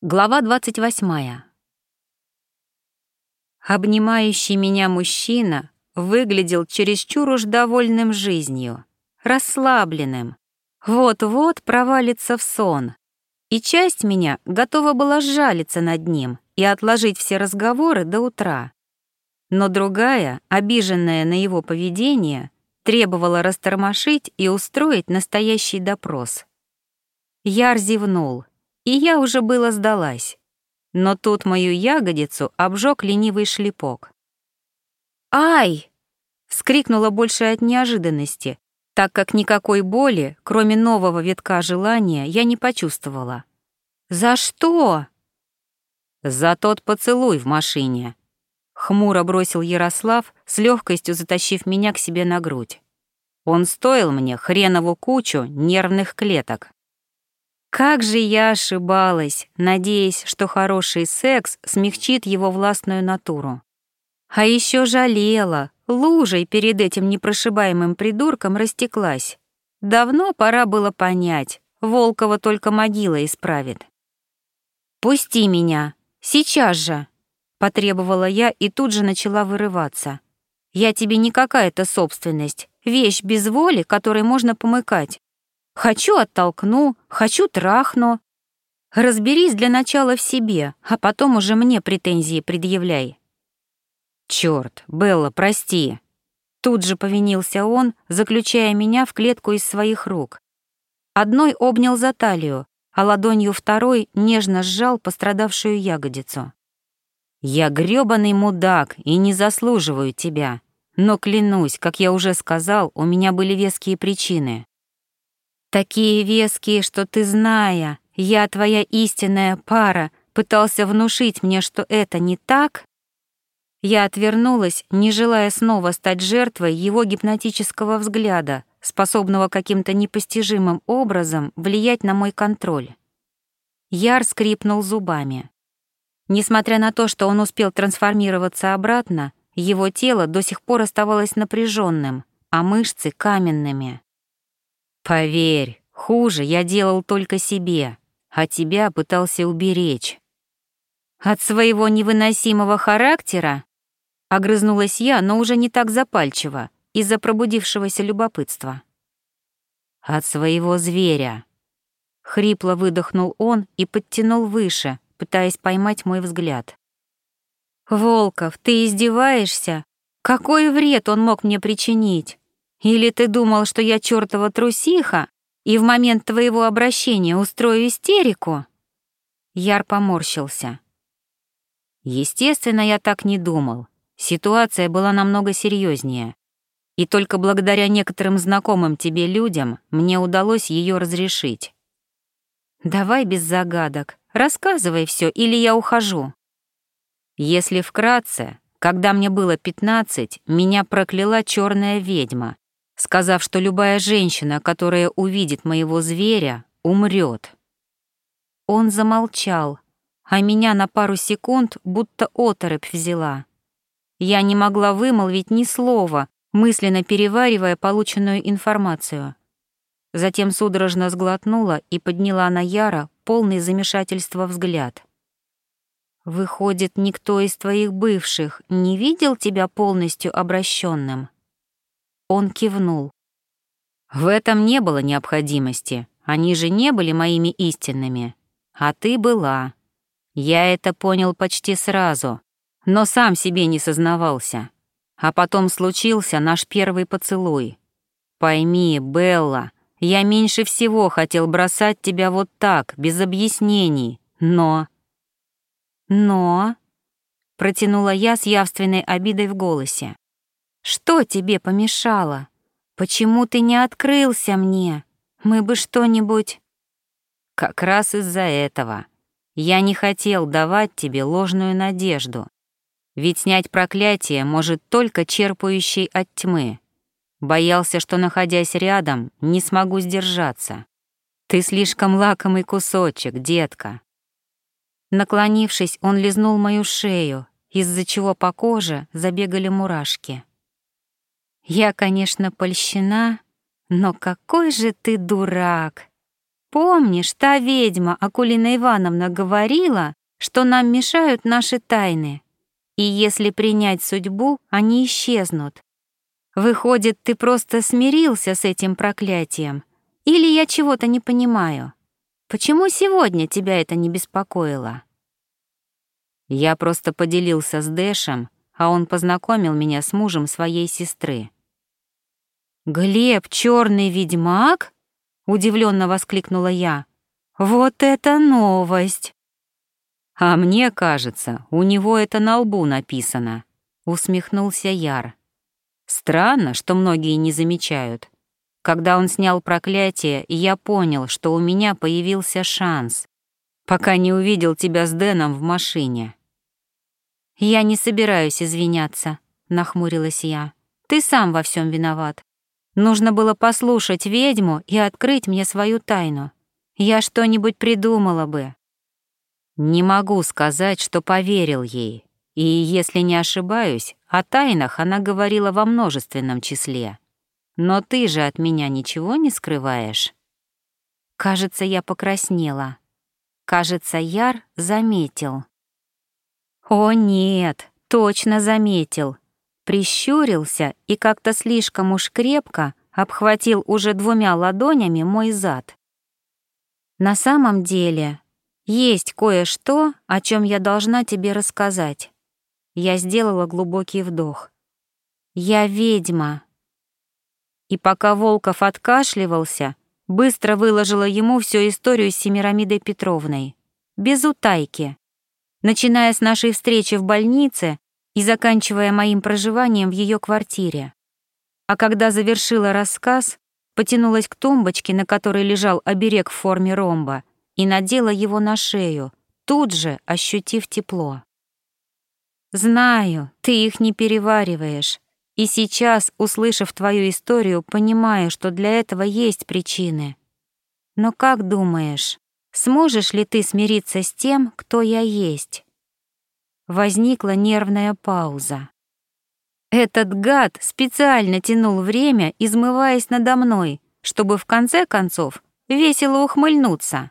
Глава 28. Обнимающий меня мужчина выглядел чересчур уж довольным жизнью, расслабленным. Вот-вот провалится в сон. И часть меня готова была сжалиться над ним и отложить все разговоры до утра. Но другая, обиженная на его поведение, требовала растормошить и устроить настоящий допрос. Яр зевнул — и я уже было сдалась. Но тут мою ягодицу обжег ленивый шлепок. «Ай!» — вскрикнула больше от неожиданности, так как никакой боли, кроме нового витка желания, я не почувствовала. «За что?» «За тот поцелуй в машине», — хмуро бросил Ярослав, с легкостью затащив меня к себе на грудь. Он стоил мне хренову кучу нервных клеток. Как же я ошибалась, надеясь, что хороший секс смягчит его властную натуру. А еще жалела, лужей перед этим непрошибаемым придурком растеклась. Давно пора было понять, Волкова только могила исправит. «Пусти меня, сейчас же!» — потребовала я и тут же начала вырываться. «Я тебе не какая-то собственность, вещь без воли, которой можно помыкать. Хочу оттолкну, хочу трахну. Разберись для начала в себе, а потом уже мне претензии предъявляй. Черт, Белла, прости. Тут же повинился он, заключая меня в клетку из своих рук. Одной обнял за талию, а ладонью второй нежно сжал пострадавшую ягодицу. «Я грёбаный мудак и не заслуживаю тебя, но клянусь, как я уже сказал, у меня были веские причины. Такие веские, что ты, зная, я твоя истинная пара, пытался внушить мне, что это не так? Я отвернулась, не желая снова стать жертвой его гипнотического взгляда, способного каким-то непостижимым образом влиять на мой контроль. Яр скрипнул зубами. Несмотря на то, что он успел трансформироваться обратно, его тело до сих пор оставалось напряженным, а мышцы — каменными. Поверь, хуже я делал только себе, а тебя пытался уберечь. От своего невыносимого характера? Огрызнулась я, но уже не так запальчиво, из-за пробудившегося любопытства. От своего зверя. Хрипло выдохнул он и подтянул выше, пытаясь поймать мой взгляд. «Волков, ты издеваешься? Какой вред он мог мне причинить? Или ты думал, что я чёртова трусиха и в момент твоего обращения устрою истерику?» Яр поморщился. Естественно, я так не думал. Ситуация была намного серьезнее. И только благодаря некоторым знакомым тебе людям мне удалось ее разрешить. Давай без загадок, рассказывай все, или я ухожу. Если вкратце, когда мне было пятнадцать, меня прокляла черная ведьма, сказав, что любая женщина, которая увидит моего зверя, умрет. Он замолчал, а меня на пару секунд будто оторопь взяла. Я не могла вымолвить ни слова, мысленно переваривая полученную информацию. Затем судорожно сглотнула и подняла на Яра полный замешательства взгляд. «Выходит, никто из твоих бывших не видел тебя полностью обращенным? Он кивнул. В этом не было необходимости. Они же не были моими истинными. А ты была. Я это понял почти сразу, но сам себе не сознавался. А потом случился наш первый поцелуй. Пойми, Белла, я меньше всего хотел бросать тебя вот так, без объяснений, но... Но... Протянула я с явственной обидой в голосе. Что тебе помешало? Почему ты не открылся мне? Мы бы что-нибудь...» «Как раз из-за этого. Я не хотел давать тебе ложную надежду. Ведь снять проклятие может только черпающий от тьмы. Боялся, что, находясь рядом, не смогу сдержаться. Ты слишком лакомый кусочек, детка». Наклонившись, он лизнул мою шею, из-за чего по коже забегали мурашки. Я, конечно, польщена, но какой же ты дурак. Помнишь, та ведьма Акулина Ивановна говорила, что нам мешают наши тайны, и если принять судьбу, они исчезнут. Выходит, ты просто смирился с этим проклятием, или я чего-то не понимаю? Почему сегодня тебя это не беспокоило? Я просто поделился с Дэшем, а он познакомил меня с мужем своей сестры. «Глеб, черный ведьмак?» — удивленно воскликнула я. «Вот это новость!» «А мне кажется, у него это на лбу написано», — усмехнулся Яр. «Странно, что многие не замечают. Когда он снял проклятие, я понял, что у меня появился шанс, пока не увидел тебя с Дэном в машине». «Я не собираюсь извиняться», — нахмурилась я. «Ты сам во всем виноват. Нужно было послушать ведьму и открыть мне свою тайну. Я что-нибудь придумала бы. Не могу сказать, что поверил ей. И если не ошибаюсь, о тайнах она говорила во множественном числе. Но ты же от меня ничего не скрываешь. Кажется, я покраснела. Кажется, Яр заметил. О нет, точно заметил прищурился и как-то слишком уж крепко обхватил уже двумя ладонями мой зад. На самом деле, есть кое-что, о чем я должна тебе рассказать. Я сделала глубокий вдох. Я ведьма. И пока Волков откашливался, быстро выложила ему всю историю с Семирамидой Петровной. Без утайки. Начиная с нашей встречи в больнице и заканчивая моим проживанием в ее квартире. А когда завершила рассказ, потянулась к тумбочке, на которой лежал оберег в форме ромба, и надела его на шею, тут же ощутив тепло. «Знаю, ты их не перевариваешь, и сейчас, услышав твою историю, понимаю, что для этого есть причины. Но как думаешь, сможешь ли ты смириться с тем, кто я есть?» Возникла нервная пауза. Этот гад специально тянул время, измываясь надо мной, чтобы в конце концов весело ухмыльнуться.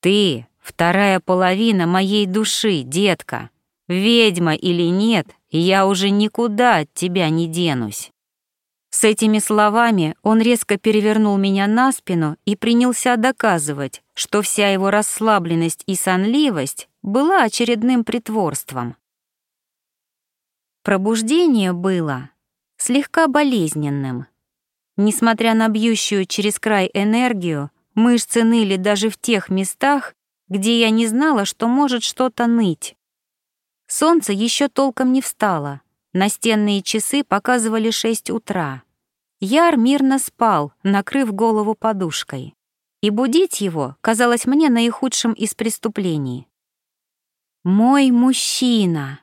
«Ты — вторая половина моей души, детка. Ведьма или нет, я уже никуда от тебя не денусь». С этими словами он резко перевернул меня на спину и принялся доказывать, что вся его расслабленность и сонливость была очередным притворством. Пробуждение было слегка болезненным. Несмотря на бьющую через край энергию, мышцы ныли даже в тех местах, где я не знала, что может что-то ныть. Солнце еще толком не встало, настенные часы показывали шесть утра. Яр мирно спал, накрыв голову подушкой. И будить его казалось мне наихудшим из преступлений. «Мой мужчина!»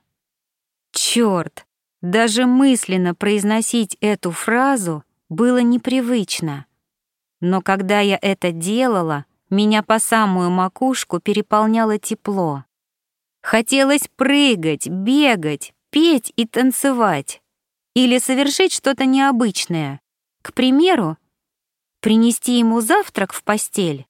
Черт! Даже мысленно произносить эту фразу было непривычно. Но когда я это делала, меня по самую макушку переполняло тепло. Хотелось прыгать, бегать, петь и танцевать. Или совершить что-то необычное, к примеру, принести ему завтрак в постель.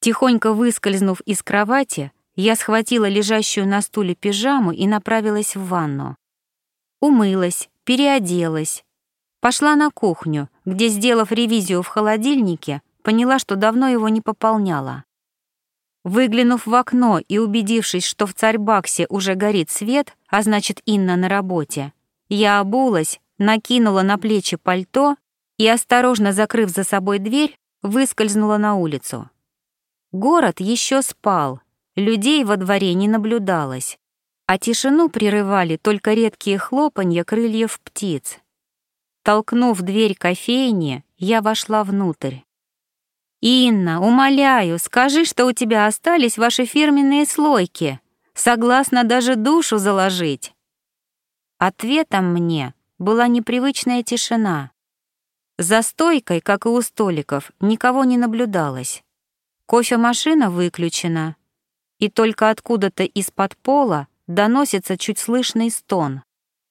Тихонько выскользнув из кровати, я схватила лежащую на стуле пижаму и направилась в ванну. Умылась, переоделась. Пошла на кухню, где, сделав ревизию в холодильнике, поняла, что давно его не пополняла. Выглянув в окно и убедившись, что в царь-баксе уже горит свет, а значит Инна на работе, я обулась, накинула на плечи пальто и, осторожно закрыв за собой дверь, выскользнула на улицу. Город еще спал, людей во дворе не наблюдалось, а тишину прерывали только редкие хлопанья крыльев птиц. Толкнув дверь кофейни, я вошла внутрь. «Инна, умоляю, скажи, что у тебя остались ваши фирменные слойки. Согласна даже душу заложить». Ответом мне была непривычная тишина. За стойкой, как и у столиков, никого не наблюдалось. Кофемашина выключена, и только откуда-то из-под пола доносится чуть слышный стон.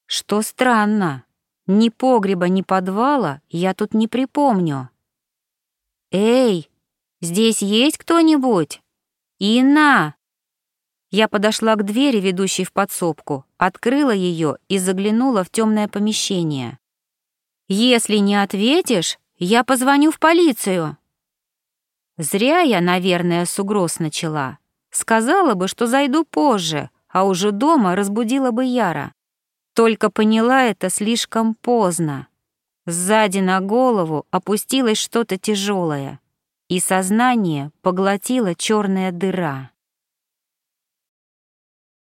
Что странно, ни погреба, ни подвала я тут не припомню. «Эй, Здесь есть кто-нибудь? Инна!» Я подошла к двери, ведущей в подсобку, открыла ее и заглянула в темное помещение. «Если не ответишь, я позвоню в полицию». Зря я, наверное, с угроз начала. Сказала бы, что зайду позже, а уже дома разбудила бы Яра. Только поняла это слишком поздно. Сзади на голову опустилось что-то тяжелое, и сознание поглотила черная дыра.